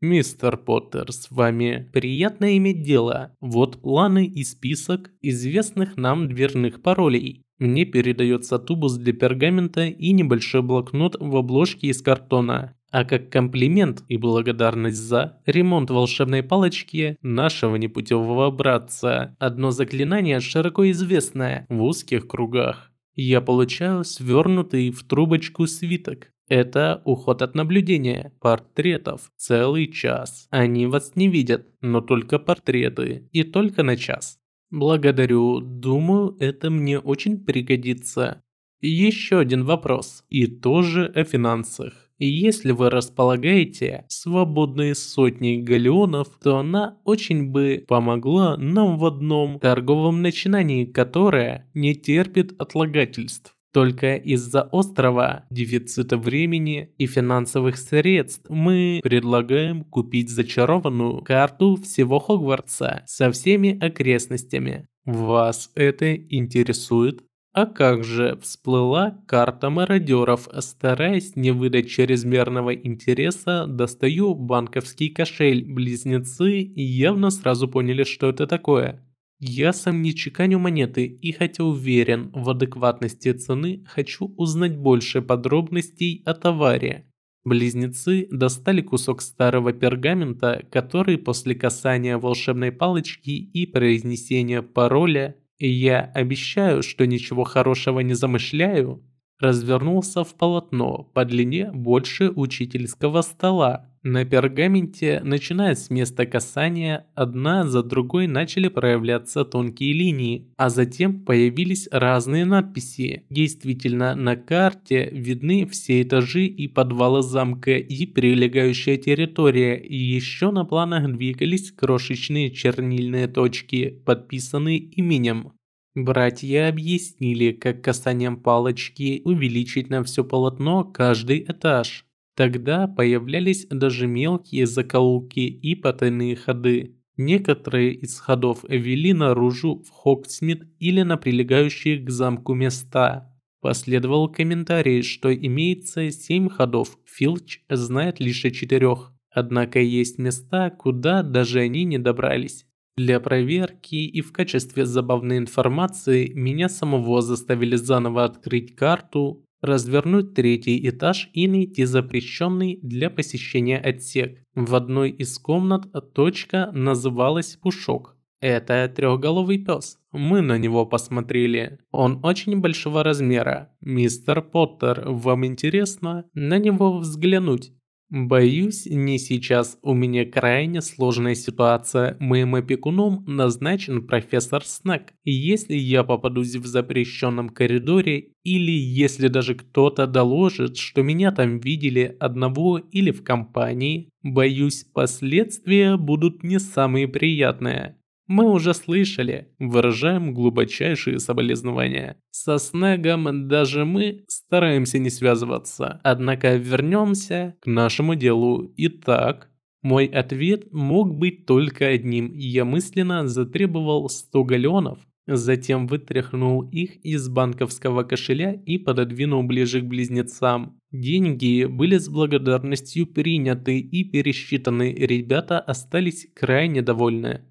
Мистер Поттер, с вами приятно иметь дело. Вот планы и список известных нам дверных паролей. Мне передается тубус для пергамента и небольшой блокнот в обложке из картона а как комплимент и благодарность за ремонт волшебной палочки нашего непутевого братца. Одно заклинание широко известное в узких кругах. Я получаю свернутый в трубочку свиток. Это уход от наблюдения, портретов, целый час. Они вас не видят, но только портреты, и только на час. Благодарю, думаю, это мне очень пригодится. Еще один вопрос, и тоже о финансах. Если вы располагаете свободной сотней галеонов, то она очень бы помогла нам в одном торговом начинании, которое не терпит отлагательств. Только из-за острова, дефицита времени и финансовых средств мы предлагаем купить зачарованную карту всего Хогвартса со всеми окрестностями. Вас это интересует? А как же всплыла карта мародеров, стараясь не выдать чрезмерного интереса, достаю банковский кошель. Близнецы явно сразу поняли, что это такое. Я сам не чеканю монеты и хотя уверен в адекватности цены, хочу узнать больше подробностей о товаре. Близнецы достали кусок старого пергамента, который после касания волшебной палочки и произнесения пароля я обещаю, что ничего хорошего не замышляю, развернулся в полотно по длине больше учительского стола. На пергаменте, начиная с места касания, одна за другой начали проявляться тонкие линии, а затем появились разные надписи. Действительно, на карте видны все этажи и подвалы замка и прилегающая территория, и еще на планах двигались крошечные чернильные точки, подписанные именем. Братья объяснили, как касанием палочки увеличить на все полотно каждый этаж. Тогда появлялись даже мелкие закоулки и потайные ходы. Некоторые из ходов вели наружу в Хоксмит или на прилегающие к замку места. Последовал комментарий, что имеется семь ходов, Филч знает лишь о четырех. Однако есть места, куда даже они не добрались. Для проверки и в качестве забавной информации меня самого заставили заново открыть карту, развернуть третий этаж и найти запрещенный для посещения отсек. В одной из комнат точка называлась Пушок. Это трехголовый пес. Мы на него посмотрели. Он очень большого размера. Мистер Поттер, вам интересно на него взглянуть? Боюсь, не сейчас. У меня крайне сложная ситуация. Моим опекуном назначен профессор Снэк. Если я попадусь в запрещенном коридоре, или если даже кто-то доложит, что меня там видели одного или в компании, боюсь, последствия будут не самые приятные. Мы уже слышали, выражаем глубочайшие соболезнования. Со Снегом даже мы стараемся не связываться. Однако вернемся к нашему делу. Итак, мой ответ мог быть только одним. Я мысленно затребовал 100 галеонов. Затем вытряхнул их из банковского кошеля и пододвинул ближе к близнецам. Деньги были с благодарностью приняты и пересчитаны, ребята остались крайне довольны.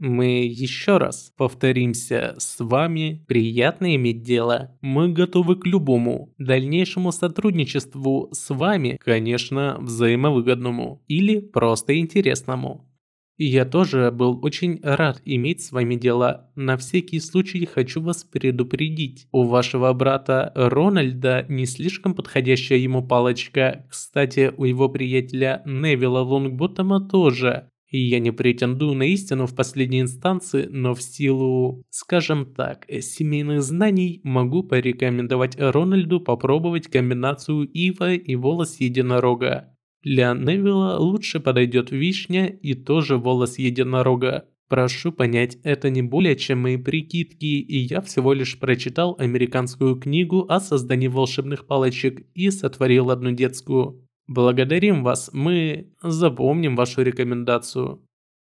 Мы еще раз повторимся с вами. Приятно иметь дело. Мы готовы к любому дальнейшему сотрудничеству с вами, конечно, взаимовыгодному или просто интересному. Я тоже был очень рад иметь с вами дело. На всякий случай хочу вас предупредить. У вашего брата Рональда не слишком подходящая ему палочка. Кстати, у его приятеля Невилла Лонгботтома тоже. И я не претендую на истину в последней инстанции, но в силу, скажем так, семейных знаний могу порекомендовать Рональду попробовать комбинацию ива и волос единорога. Для Невилла лучше подойдет вишня и тоже волос единорога. Прошу понять, это не более чем мои прикидки, и я всего лишь прочитал американскую книгу о создании волшебных палочек и сотворил одну детскую. Благодарим вас, мы запомним вашу рекомендацию.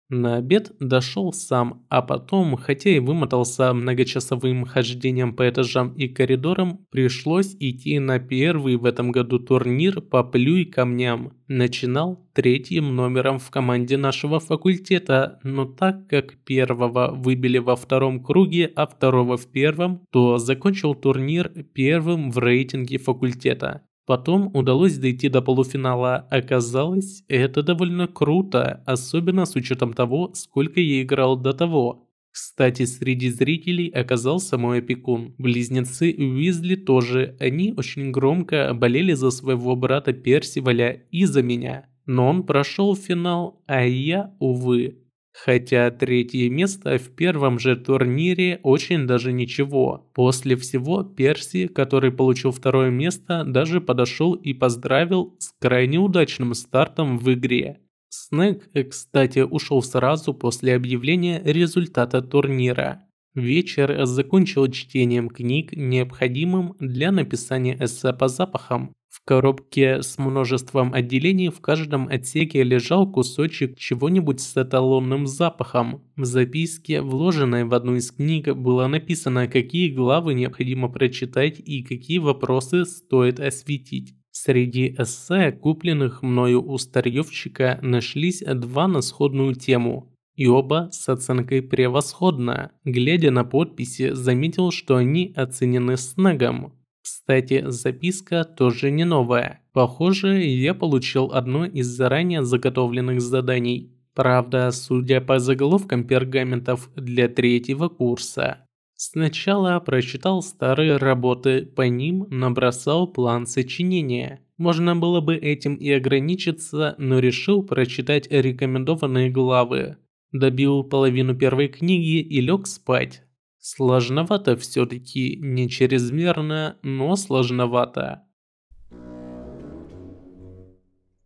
На обед дошел сам, а потом, хотя и вымотался многочасовым хождением по этажам и коридорам, пришлось идти на первый в этом году турнир по плюй камням. Начинал третьим номером в команде нашего факультета, но так как первого выбили во втором круге, а второго в первом, то закончил турнир первым в рейтинге факультета. Потом удалось дойти до полуфинала. Оказалось, это довольно круто, особенно с учетом того, сколько я играл до того. Кстати, среди зрителей оказался мой опекун. Близнецы Уизли тоже. Они очень громко болели за своего брата Персиваля и за меня. Но он прошел финал, а я, увы, Хотя третье место в первом же турнире очень даже ничего. После всего Перси, который получил второе место, даже подошел и поздравил с крайне удачным стартом в игре. Снег, кстати, ушел сразу после объявления результата турнира. Вечер закончил чтением книг, необходимым для написания эссе по запахам. Коробке с множеством отделений в каждом отсеке лежал кусочек чего-нибудь с эталонным запахом. В записке, вложенной в одну из книг, было написано, какие главы необходимо прочитать и какие вопросы стоит осветить. Среди эссе, купленных мною у старьевщика, нашлись два на сходную тему. И оба с оценкой превосходно. Глядя на подписи, заметил, что они оценены снегом. Кстати, записка тоже не новая. Похоже, я получил одно из заранее заготовленных заданий. Правда, судя по заголовкам пергаментов для третьего курса. Сначала прочитал старые работы, по ним набросал план сочинения. Можно было бы этим и ограничиться, но решил прочитать рекомендованные главы. Добил половину первой книги и лег спать. Сложновато все-таки, не чрезмерно, но сложновато.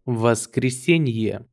Воскресенье.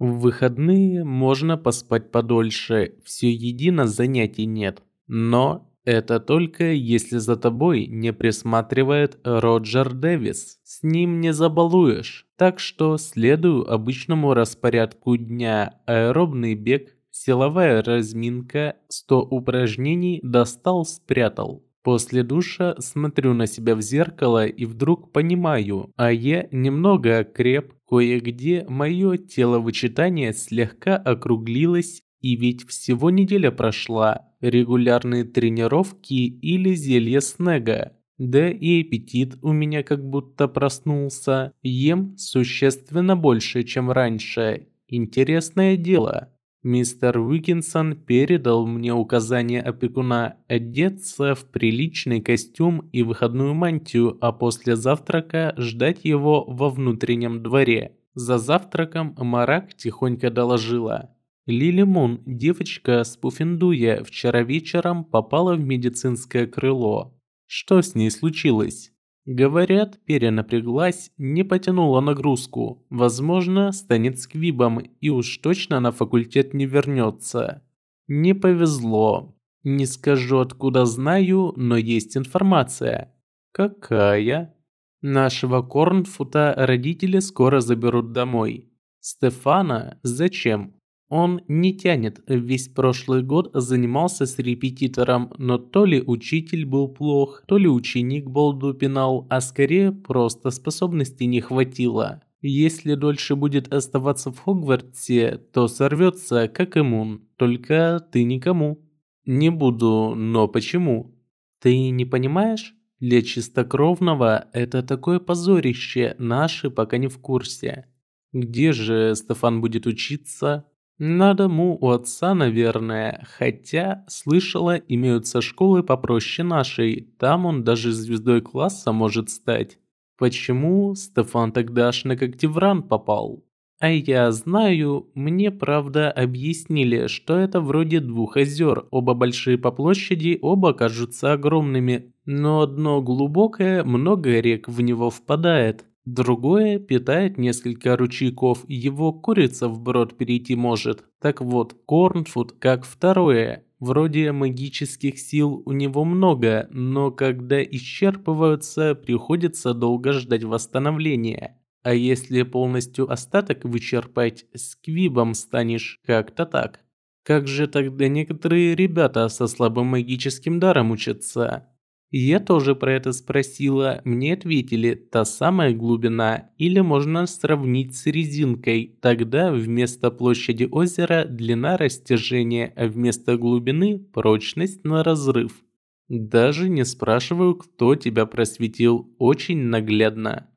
В выходные можно поспать подольше, все едино занятий нет. Но это только если за тобой не присматривает Роджер Дэвис. С ним не забалуешь. Так что следую обычному распорядку дня. Аэробный бег, Силовая разминка, 100 упражнений достал, спрятал. После душа смотрю на себя в зеркало и вдруг понимаю, а я немного окреп, кое-где мое теловычитание слегка округлилось, и ведь всего неделя прошла, регулярные тренировки или зелье снега. Да и аппетит у меня как будто проснулся, ем существенно больше, чем раньше. Интересное дело. Мистер Уикинсон передал мне указание опекуна одеться в приличный костюм и выходную мантию, а после завтрака ждать его во внутреннем дворе. За завтраком Марак тихонько доложила. Лили Мун, девочка с Пуффендуя, вчера вечером попала в медицинское крыло. Что с ней случилось? Говорят, перенапряглась, не потянула нагрузку. Возможно, станет сквибом и уж точно на факультет не вернется. Не повезло. Не скажу откуда знаю, но есть информация. Какая? Нашего Корнфута родители скоро заберут домой. Стефана? Зачем? Он не тянет, весь прошлый год занимался с репетитором, но то ли учитель был плох, то ли ученик болду пинал, а скорее просто способностей не хватило. Если дольше будет оставаться в Хогвартсе, то сорвется, как иммун, только ты никому. Не буду, но почему? Ты не понимаешь? Для чистокровного это такое позорище, наши пока не в курсе. Где же Стефан будет учиться? На дому у отца, наверное, хотя, слышала, имеются школы попроще нашей, там он даже звездой класса может стать. Почему Стефан тогда аж на Когтевран попал? А я знаю, мне правда объяснили, что это вроде двух озер, оба большие по площади, оба кажутся огромными, но одно глубокое, много рек в него впадает. Другое питает несколько ручейков, его курица вброд перейти может. Так вот, Корнфуд как второе. Вроде магических сил у него много, но когда исчерпываются, приходится долго ждать восстановления. А если полностью остаток вычерпать, сквибом станешь, как-то так. Как же тогда некоторые ребята со слабым магическим даром учатся? Я тоже про это спросила, мне ответили, та самая глубина, или можно сравнить с резинкой, тогда вместо площади озера длина растяжения, а вместо глубины прочность на разрыв. Даже не спрашиваю, кто тебя просветил, очень наглядно.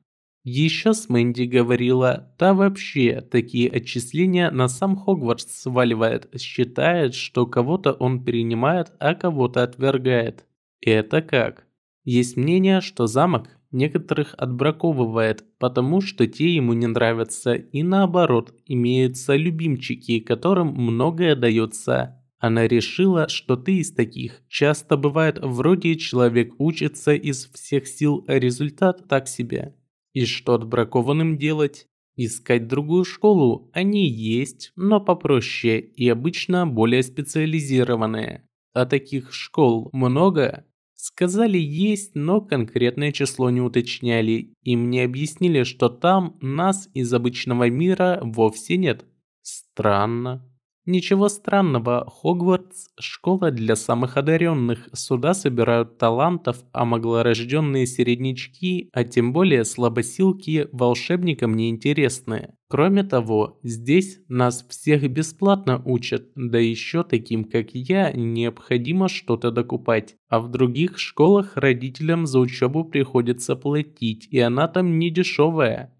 Еще с Мэнди говорила, та вообще такие отчисления на сам Хогвартс сваливает, считает, что кого-то он принимает, а кого-то отвергает. Это как? Есть мнение, что замок некоторых отбраковывает, потому что те ему не нравятся, и наоборот, имеются любимчики, которым многое дается. Она решила, что ты из таких. Часто бывает, вроде человек учится из всех сил, а результат так себе. И что отбракованным делать? Искать другую школу, они есть, но попроще и обычно более специализированные. А таких школ много? Сказали есть, но конкретное число не уточняли. Им не объяснили, что там нас из обычного мира вовсе нет. Странно. Ничего странного, Хогвартс – школа для самых одаренных. Сюда собирают талантов, а маглорожденные середнячки, а тем более слабосилки, волшебникам не интересны. Кроме того, здесь нас всех бесплатно учат, да еще таким, как я, необходимо что-то докупать. А в других школах родителям за учебу приходится платить, и она там не дешевая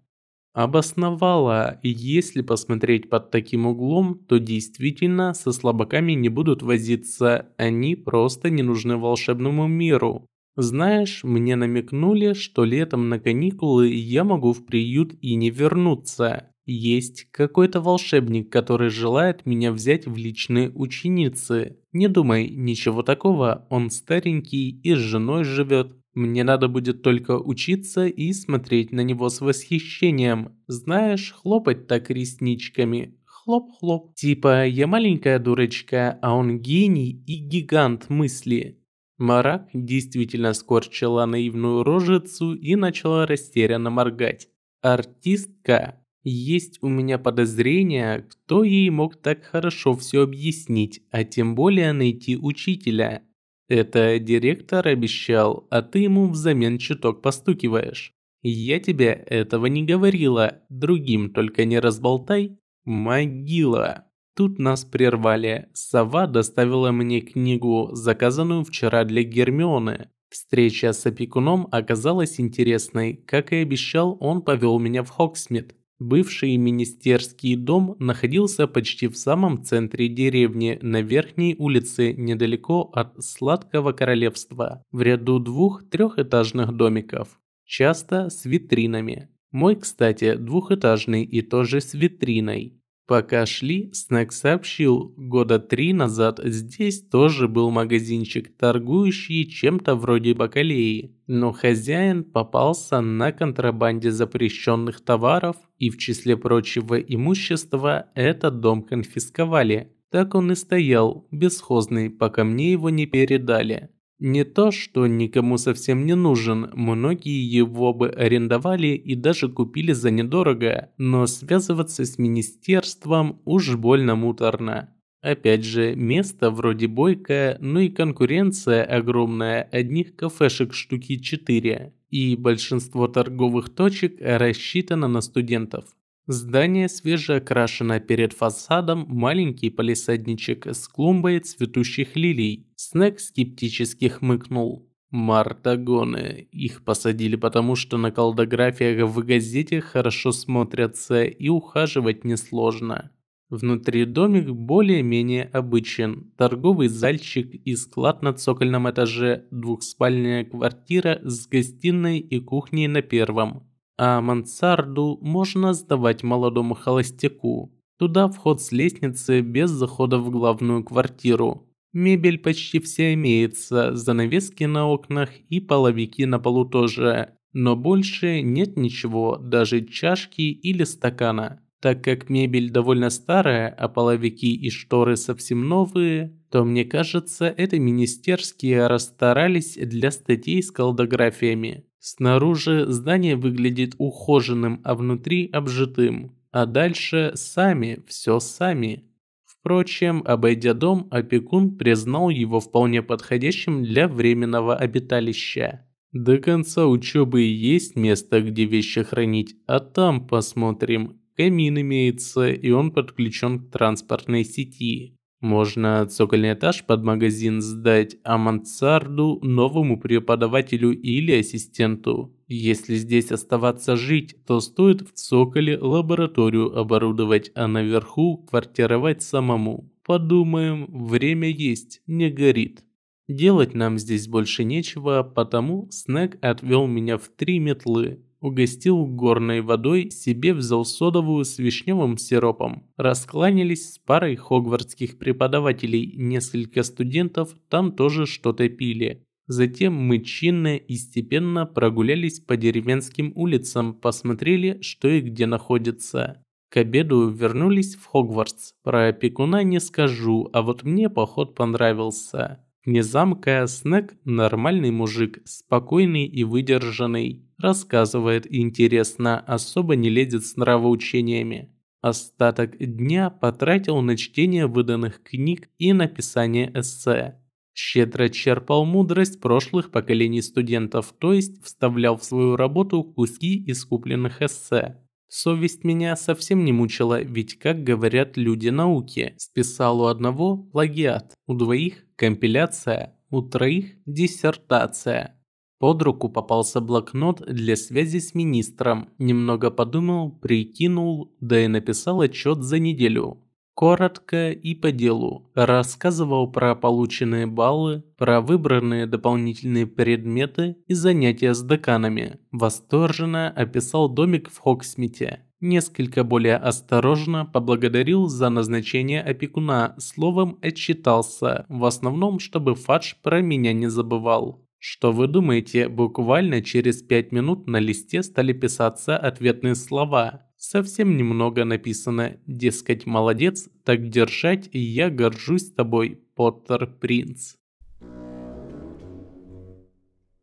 обосновала, если посмотреть под таким углом, то действительно со слабаками не будут возиться, они просто не нужны волшебному миру. Знаешь, мне намекнули, что летом на каникулы я могу в приют и не вернуться. Есть какой-то волшебник, который желает меня взять в личные ученицы. Не думай, ничего такого, он старенький и с женой живет. Мне надо будет только учиться и смотреть на него с восхищением. Знаешь, хлопать так ресничками. Хлоп-хлоп. Типа, я маленькая дурочка, а он гений и гигант мысли. Марак действительно скорчила наивную рожицу и начала растерянно моргать. Артистка. Есть у меня подозрение, кто ей мог так хорошо все объяснить, а тем более найти учителя. Это директор обещал, а ты ему взамен чуток постукиваешь. Я тебе этого не говорила, другим только не разболтай. Могила. Тут нас прервали. Сова доставила мне книгу, заказанную вчера для Гермионы. Встреча с опекуном оказалась интересной. Как и обещал, он повел меня в Хоксмит. Бывший министерский дом находился почти в самом центре деревни, на верхней улице, недалеко от Сладкого Королевства, в ряду двух трехэтажных домиков, часто с витринами. Мой, кстати, двухэтажный и тоже с витриной. Пока шли, Снэк сообщил, года три назад здесь тоже был магазинчик, торгующий чем-то вроде бакалеи. Но хозяин попался на контрабанде запрещенных товаров, и в числе прочего имущества этот дом конфисковали. Так он и стоял, бесхозный, пока мне его не передали. Не то, что никому совсем не нужен, многие его бы арендовали и даже купили за недорого, но связываться с министерством уж больно муторно. Опять же, место вроде бойкое, но и конкуренция огромная, одних кафешек штуки 4, и большинство торговых точек рассчитано на студентов. Здание свежеокрашено перед фасадом маленький палисадничек с клумбой цветущих лилий. Снег скептически хмыкнул. Мартагоны. Их посадили потому, что на колдографиях в газете хорошо смотрятся и ухаживать несложно. Внутри домик более-менее обычен. Торговый зальчик и склад на цокольном этаже, двухспальная квартира с гостиной и кухней на первом а мансарду можно сдавать молодому холостяку. Туда вход с лестницы без захода в главную квартиру. Мебель почти вся имеется, занавески на окнах и половики на полу тоже. Но больше нет ничего, даже чашки или стакана. Так как мебель довольно старая, а половики и шторы совсем новые, то мне кажется, это министерские расстарались для статей с колдографиями. Снаружи здание выглядит ухоженным, а внутри обжитым. А дальше сами, все сами. Впрочем, обойдя дом, опекун признал его вполне подходящим для временного обиталища. До конца учебы есть место, где вещи хранить, а там посмотрим. Камин имеется, и он подключен к транспортной сети. Можно цокольный этаж под магазин сдать, а мансарду новому преподавателю или ассистенту. Если здесь оставаться жить, то стоит в цоколе лабораторию оборудовать, а наверху квартировать самому. Подумаем, время есть, не горит. Делать нам здесь больше нечего, потому Снег отвел меня в три метлы. Угостил горной водой, себе взял содовую с вишневым сиропом. Раскланялись с парой хогвартских преподавателей, несколько студентов там тоже что-то пили. Затем мы чинно и степенно прогулялись по деревенским улицам, посмотрели, что и где находится. К обеду вернулись в Хогвартс. Про опекуна не скажу, а вот мне поход понравился. Не замка, Снег – нормальный мужик, спокойный и выдержанный. Рассказывает интересно, особо не лезет с нравоучениями. Остаток дня потратил на чтение выданных книг и написание эссе. Щедро черпал мудрость прошлых поколений студентов, то есть вставлял в свою работу куски из купленных эссе. Совесть меня совсем не мучила, ведь, как говорят люди науки, списал у одного плагиат, у двоих компиляция, у троих диссертация. Под руку попался блокнот для связи с министром. Немного подумал, прикинул, да и написал отчет за неделю. Коротко и по делу. Рассказывал про полученные баллы, про выбранные дополнительные предметы и занятия с деканами. Восторженно описал домик в Хоксмите. Несколько более осторожно поблагодарил за назначение опекуна, словом отчитался, в основном, чтобы Фадж про меня не забывал. Что вы думаете, буквально через пять минут на листе стали писаться ответные слова. Совсем немного написано, дескать, молодец, так держать, я горжусь тобой, Поттер Принц.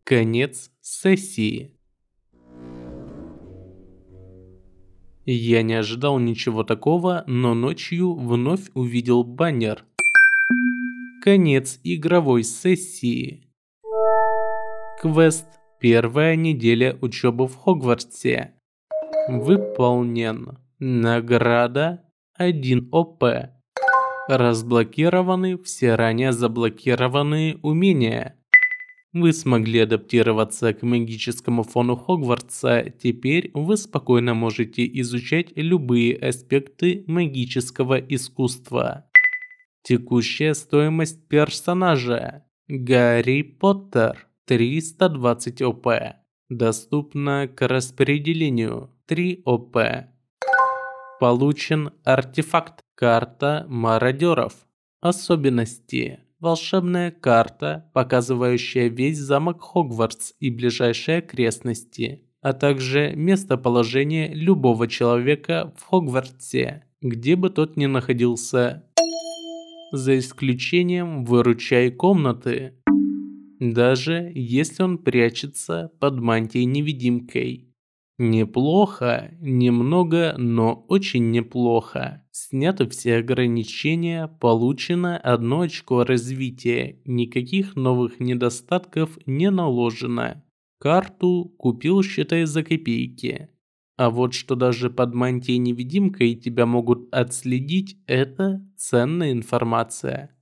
Конец сессии. Я не ожидал ничего такого, но ночью вновь увидел баннер. Конец игровой сессии. Квест. Первая неделя учебы в Хогвартсе. Выполнен. Награда 1 ОП. Разблокированы все ранее заблокированные умения. Вы смогли адаптироваться к магическому фону Хогвартса, теперь вы спокойно можете изучать любые аспекты магического искусства. Текущая стоимость персонажа. Гарри Поттер. 320 ОП. Доступно к распределению 3 ОП. Получен артефакт карта мародеров. Особенности. Волшебная карта, показывающая весь замок Хогвартс и ближайшие окрестности, а также местоположение любого человека в Хогвартсе, где бы тот ни находился. За исключением выручай комнаты. даже если он прячется под мантией-невидимкой. Неплохо, немного, но очень неплохо. Сняты все ограничения, получено одно очко развития, никаких новых недостатков не наложено. Карту купил, считай, за копейки. А вот что даже под мантией-невидимкой тебя могут отследить, это ценная информация.